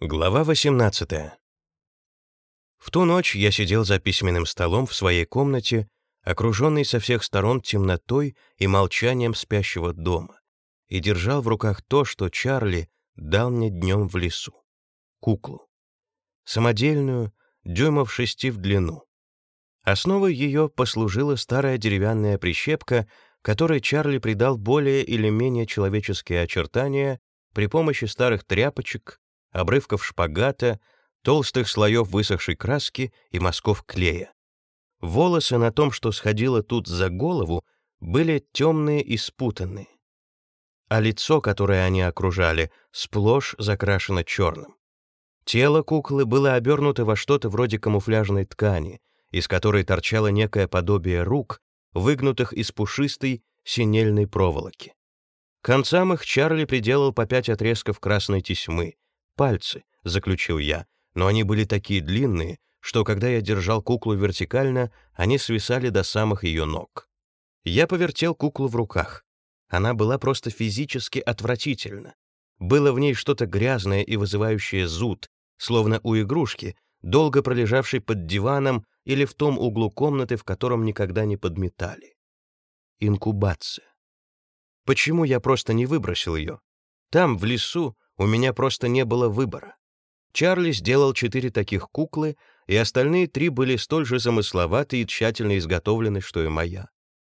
Глава 18. В ту ночь я сидел за письменным столом в своей комнате, окруженный со всех сторон темнотой и молчанием спящего дома, и держал в руках то, что Чарли дал мне днем в лесу — куклу. Самодельную, дюймов шести в длину. Основой ее послужила старая деревянная прищепка, которой Чарли придал более или менее человеческие очертания при помощи старых тряпочек, обрывков шпагата, толстых слоев высохшей краски и мазков клея. Волосы на том, что сходило тут за голову, были темные и спутанные, а лицо, которое они окружали, сплошь закрашено черным. Тело куклы было обернуто во что-то вроде камуфляжной ткани, из которой торчало некое подобие рук, выгнутых из пушистой синельной проволоки. К концам их Чарли приделал по пять отрезков красной тесьмы, пальцы», — заключил я, но они были такие длинные, что когда я держал куклу вертикально, они свисали до самых ее ног. Я повертел куклу в руках. Она была просто физически отвратительна. Было в ней что-то грязное и вызывающее зуд, словно у игрушки, долго пролежавшей под диваном или в том углу комнаты, в котором никогда не подметали. Инкубация. Почему я просто не выбросил ее? Там, в лесу, у меня просто не было выбора. Чарли сделал четыре таких куклы, и остальные три были столь же замысловаты и тщательно изготовлены, что и моя.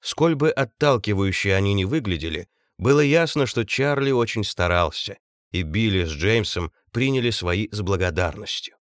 Сколь бы отталкивающие они не выглядели, было ясно, что Чарли очень старался, и Билли с Джеймсом приняли свои с благодарностью.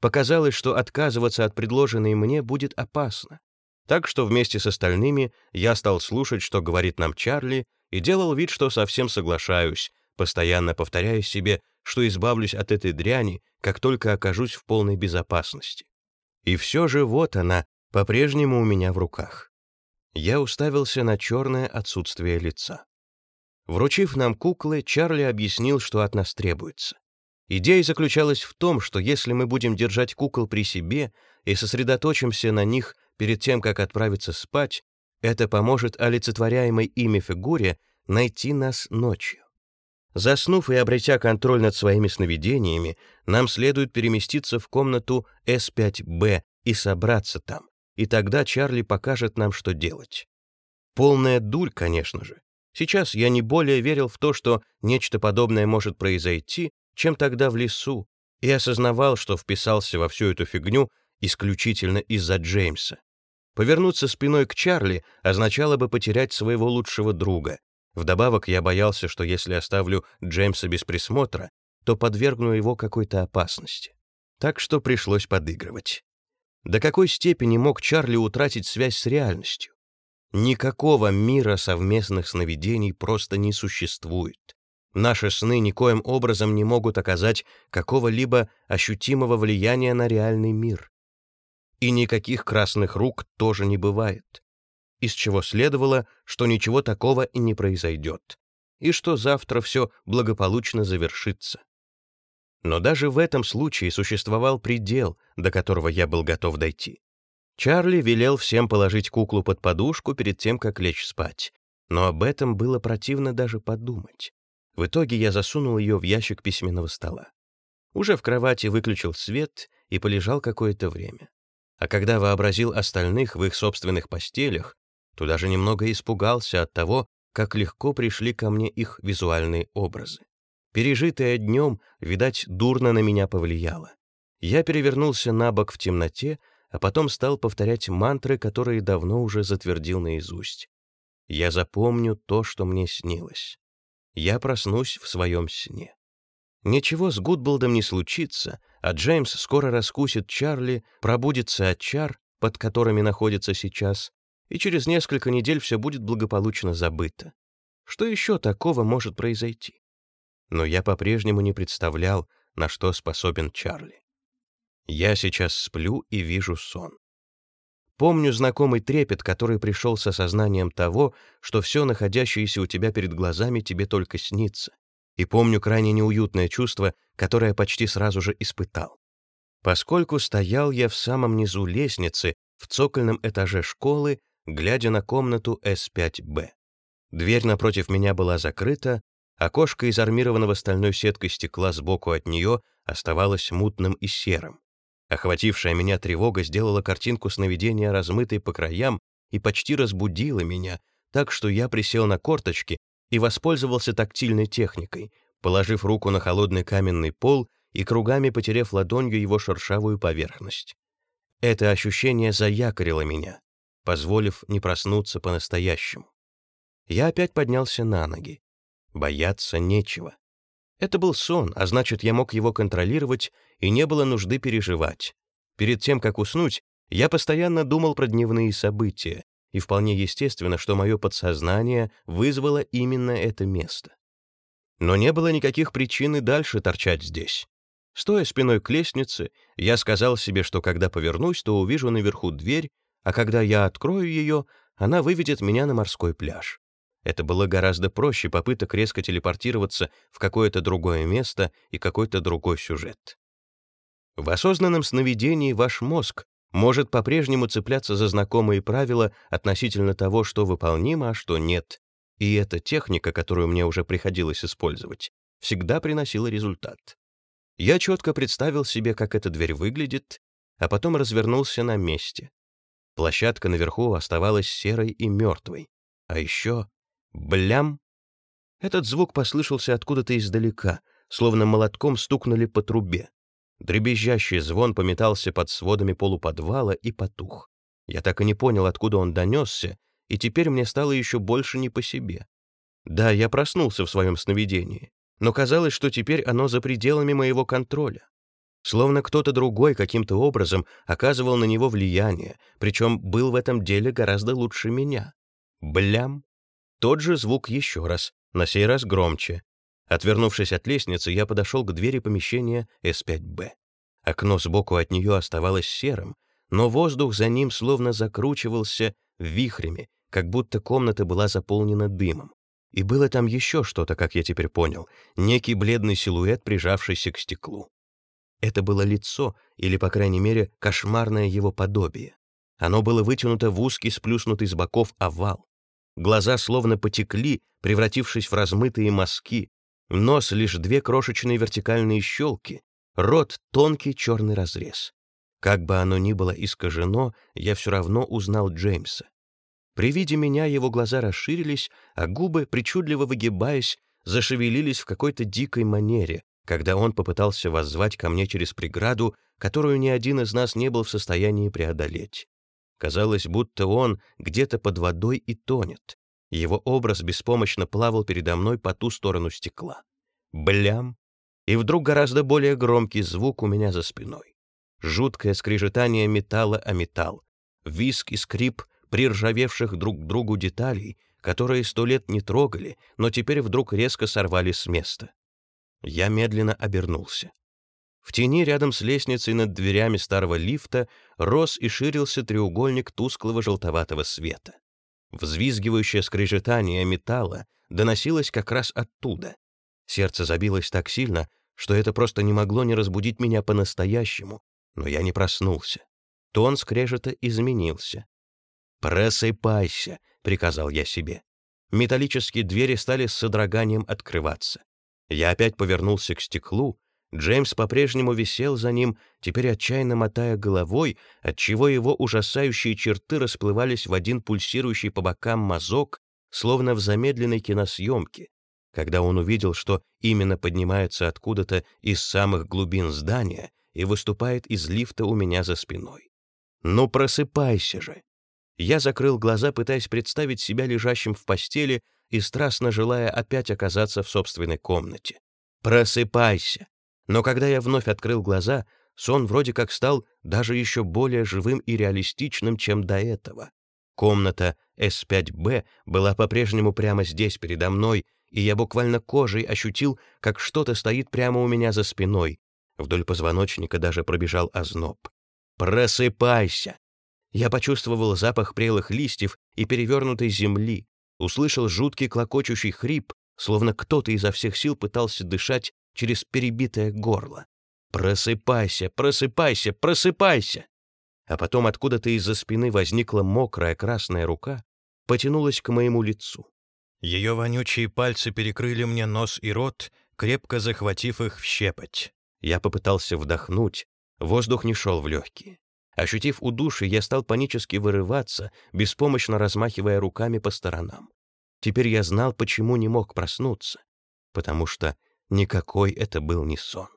Показалось, что отказываться от предложенной мне будет опасно. Так что вместе с остальными я стал слушать, что говорит нам Чарли, и делал вид, что совсем соглашаюсь, постоянно повторяя себе, что избавлюсь от этой дряни, как только окажусь в полной безопасности. И все же вот она, по-прежнему у меня в руках. Я уставился на черное отсутствие лица. Вручив нам куклы, Чарли объяснил, что от нас требуется. Идея заключалась в том, что если мы будем держать кукол при себе и сосредоточимся на них перед тем, как отправиться спать, это поможет олицетворяемой ими фигуре найти нас ночью. Заснув и обретя контроль над своими сновидениями, нам следует переместиться в комнату С5Б и собраться там, и тогда Чарли покажет нам, что делать. Полная дурь, конечно же. Сейчас я не более верил в то, что нечто подобное может произойти, чем тогда в лесу, и осознавал, что вписался во всю эту фигню исключительно из-за Джеймса. Повернуться спиной к Чарли означало бы потерять своего лучшего друга, Вдобавок я боялся, что если оставлю Джеймса без присмотра, то подвергну его какой-то опасности. Так что пришлось подыгрывать. До какой степени мог Чарли утратить связь с реальностью? Никакого мира совместных сновидений просто не существует. Наши сны никоим образом не могут оказать какого-либо ощутимого влияния на реальный мир. И никаких красных рук тоже не бывает из чего следовало, что ничего такого и не произойдет, и что завтра все благополучно завершится. Но даже в этом случае существовал предел, до которого я был готов дойти. Чарли велел всем положить куклу под подушку перед тем, как лечь спать, но об этом было противно даже подумать. В итоге я засунул ее в ящик письменного стола. Уже в кровати выключил свет и полежал какое-то время. А когда вообразил остальных в их собственных постелях, то даже немного испугался от того, как легко пришли ко мне их визуальные образы. Пережитое днем, видать, дурно на меня повлияло. Я перевернулся на бок в темноте, а потом стал повторять мантры, которые давно уже затвердил наизусть. Я запомню то, что мне снилось. Я проснусь в своем сне. Ничего с Гудболдом не случится, а Джеймс скоро раскусит Чарли, пробудится от чар, под которыми находится сейчас, и через несколько недель все будет благополучно забыто. Что еще такого может произойти? Но я по-прежнему не представлял, на что способен Чарли. Я сейчас сплю и вижу сон. Помню знакомый трепет, который пришел с осознанием того, что все находящееся у тебя перед глазами тебе только снится. И помню крайне неуютное чувство, которое почти сразу же испытал. Поскольку стоял я в самом низу лестницы, в цокольном этаже школы, глядя на комнату С5Б. Дверь напротив меня была закрыта, окошко из армированного стальной сеткой стекла сбоку от нее оставалось мутным и серым. Охватившая меня тревога сделала картинку сновидения размытой по краям и почти разбудила меня, так что я присел на корточки и воспользовался тактильной техникой, положив руку на холодный каменный пол и кругами потерев ладонью его шершавую поверхность. Это ощущение заякорило меня, позволив не проснуться по-настоящему. Я опять поднялся на ноги. Бояться нечего. Это был сон, а значит, я мог его контролировать, и не было нужды переживать. Перед тем, как уснуть, я постоянно думал про дневные события, и вполне естественно, что мое подсознание вызвало именно это место. Но не было никаких причин и дальше торчать здесь. Стоя спиной к лестнице, я сказал себе, что когда повернусь, то увижу наверху дверь, а когда я открою ее, она выведет меня на морской пляж. Это было гораздо проще попыток резко телепортироваться в какое-то другое место и какой-то другой сюжет. В осознанном сновидении ваш мозг может по-прежнему цепляться за знакомые правила относительно того, что выполнимо, а что нет. И эта техника, которую мне уже приходилось использовать, всегда приносила результат. Я четко представил себе, как эта дверь выглядит, а потом развернулся на месте. Площадка наверху оставалась серой и мертвой. А еще Блям! Этот звук послышался откуда-то издалека, словно молотком стукнули по трубе. Дребезжащий звон пометался под сводами полуподвала и потух. Я так и не понял, откуда он донесся, и теперь мне стало еще больше не по себе. Да, я проснулся в своем сновидении, но казалось, что теперь оно за пределами моего контроля. Словно кто-то другой каким-то образом оказывал на него влияние, причем был в этом деле гораздо лучше меня. Блям! Тот же звук еще раз, на сей раз громче. Отвернувшись от лестницы, я подошел к двери помещения С5Б. Окно сбоку от нее оставалось серым, но воздух за ним словно закручивался вихрями, как будто комната была заполнена дымом. И было там еще что-то, как я теперь понял, некий бледный силуэт, прижавшийся к стеклу. Это было лицо, или, по крайней мере, кошмарное его подобие. Оно было вытянуто в узкий, сплюснутый с боков овал. Глаза словно потекли, превратившись в размытые мазки, нос — лишь две крошечные вертикальные щелки, рот — тонкий черный разрез. Как бы оно ни было искажено, я все равно узнал Джеймса. При виде меня его глаза расширились, а губы, причудливо выгибаясь, зашевелились в какой-то дикой манере, когда он попытался воззвать ко мне через преграду, которую ни один из нас не был в состоянии преодолеть. Казалось, будто он где-то под водой и тонет. Его образ беспомощно плавал передо мной по ту сторону стекла. Блям! И вдруг гораздо более громкий звук у меня за спиной. Жуткое скрежетание металла о металл. Виск и скрип приржавевших друг к другу деталей, которые сто лет не трогали, но теперь вдруг резко сорвали с места. Я медленно обернулся. В тени рядом с лестницей над дверями старого лифта рос и ширился треугольник тусклого желтоватого света. Взвизгивающее скрежетание металла доносилось как раз оттуда. Сердце забилось так сильно, что это просто не могло не разбудить меня по-настоящему, но я не проснулся. Тон скрежета изменился. «Просыпайся», — приказал я себе. Металлические двери стали с содроганием открываться. Я опять повернулся к стеклу, Джеймс по-прежнему висел за ним, теперь отчаянно мотая головой, отчего его ужасающие черты расплывались в один пульсирующий по бокам мазок, словно в замедленной киносъемке, когда он увидел, что именно поднимается откуда-то из самых глубин здания и выступает из лифта у меня за спиной. «Ну просыпайся же!» Я закрыл глаза, пытаясь представить себя лежащим в постели и страстно желая опять оказаться в собственной комнате. «Просыпайся! Но когда я вновь открыл глаза, сон вроде как стал даже еще более живым и реалистичным, чем до этого. Комната С5Б была по-прежнему прямо здесь, передо мной, и я буквально кожей ощутил, как что-то стоит прямо у меня за спиной. Вдоль позвоночника даже пробежал озноб. «Просыпайся!» Я почувствовал запах прелых листьев и перевернутой земли, услышал жуткий клокочущий хрип, словно кто-то изо всех сил пытался дышать через перебитое горло. «Просыпайся, просыпайся, просыпайся!» А потом откуда-то из-за спины возникла мокрая красная рука, потянулась к моему лицу. Ее вонючие пальцы перекрыли мне нос и рот, крепко захватив их в щепоть. Я попытался вдохнуть, воздух не шел в легкие. Ощутив удушье, я стал панически вырываться, беспомощно размахивая руками по сторонам. Теперь я знал, почему не мог проснуться. Потому что никакой это был не сон.